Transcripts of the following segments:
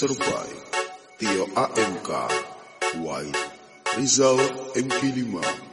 Survey, Tio AMK, White, Rizal MK5,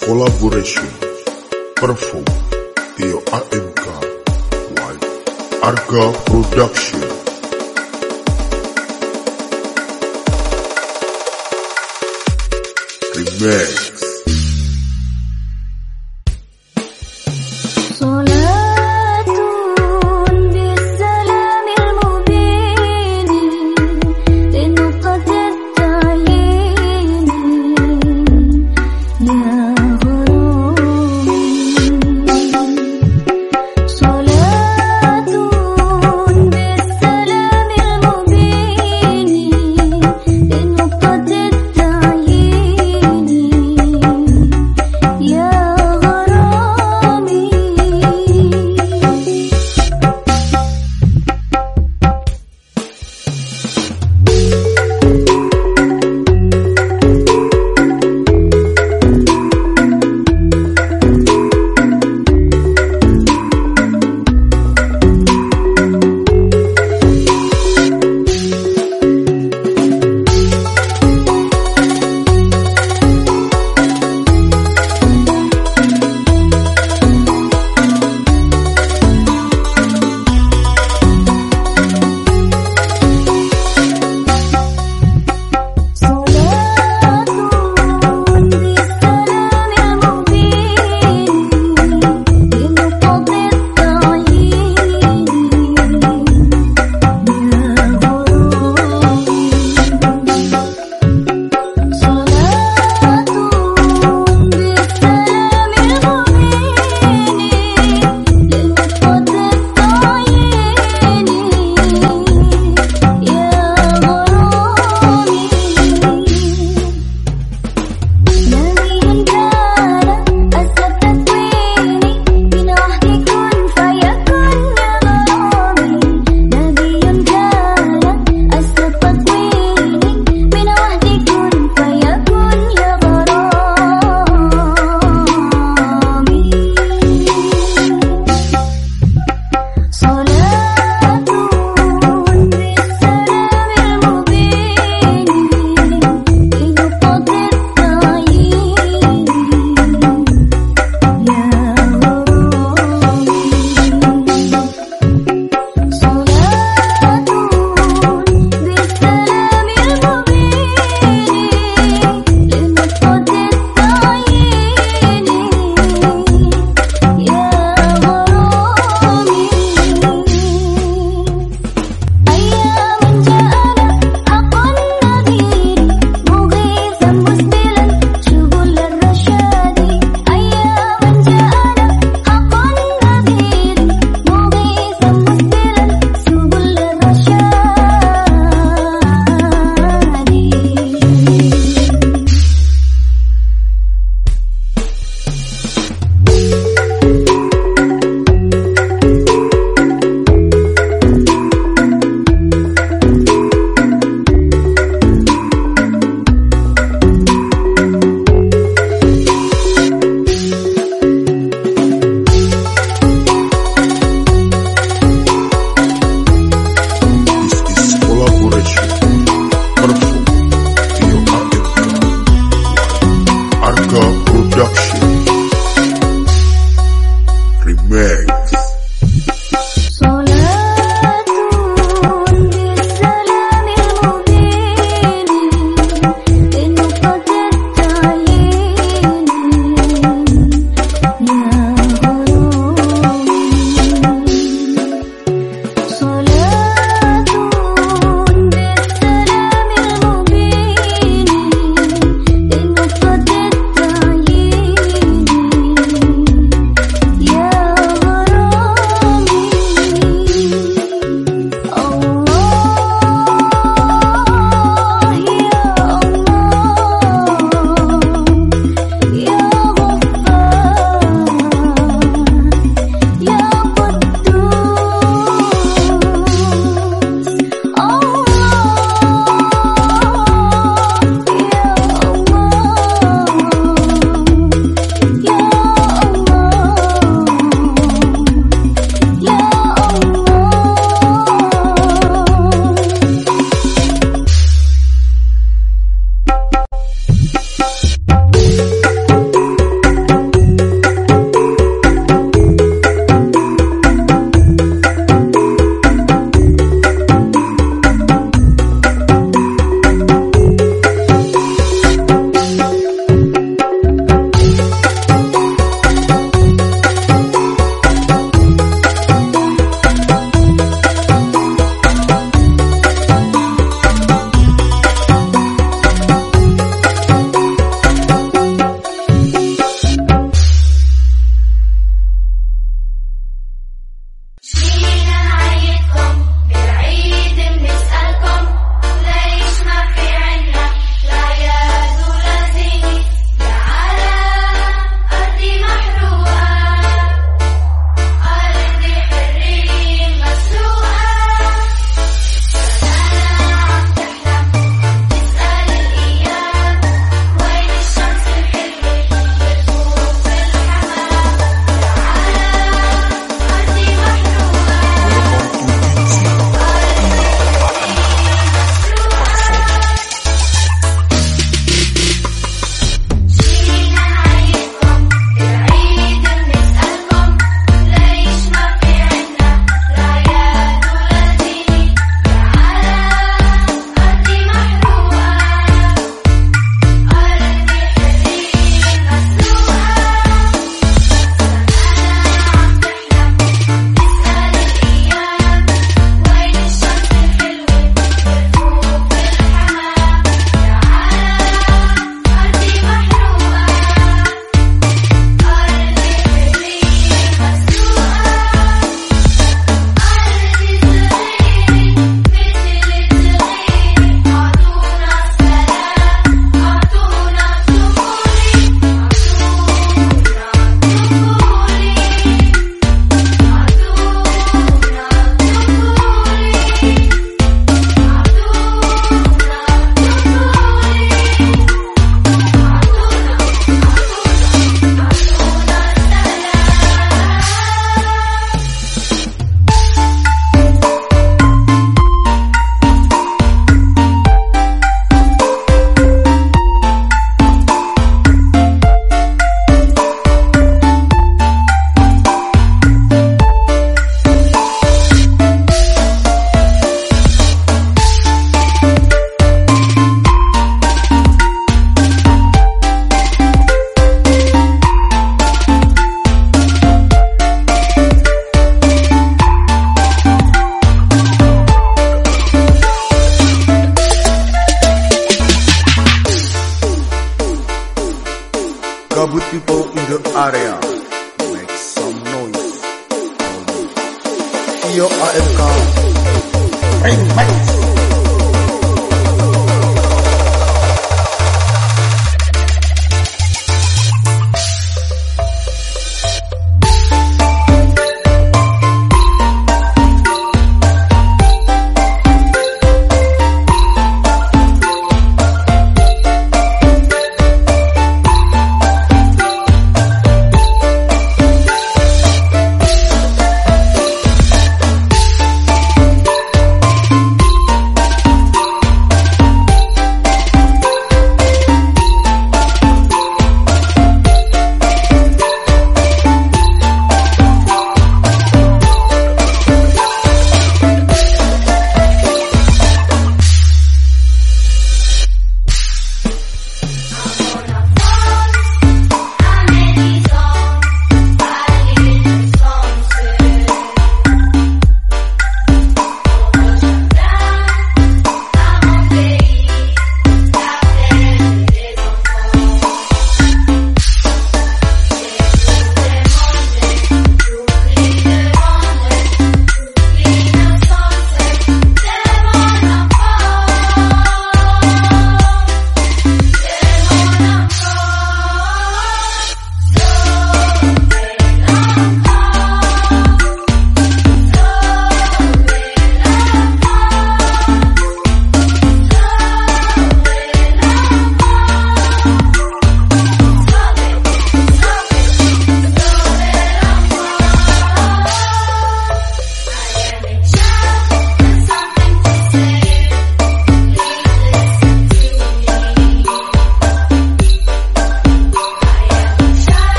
collaboration Perform Tio AMK Y Arga Production. Remix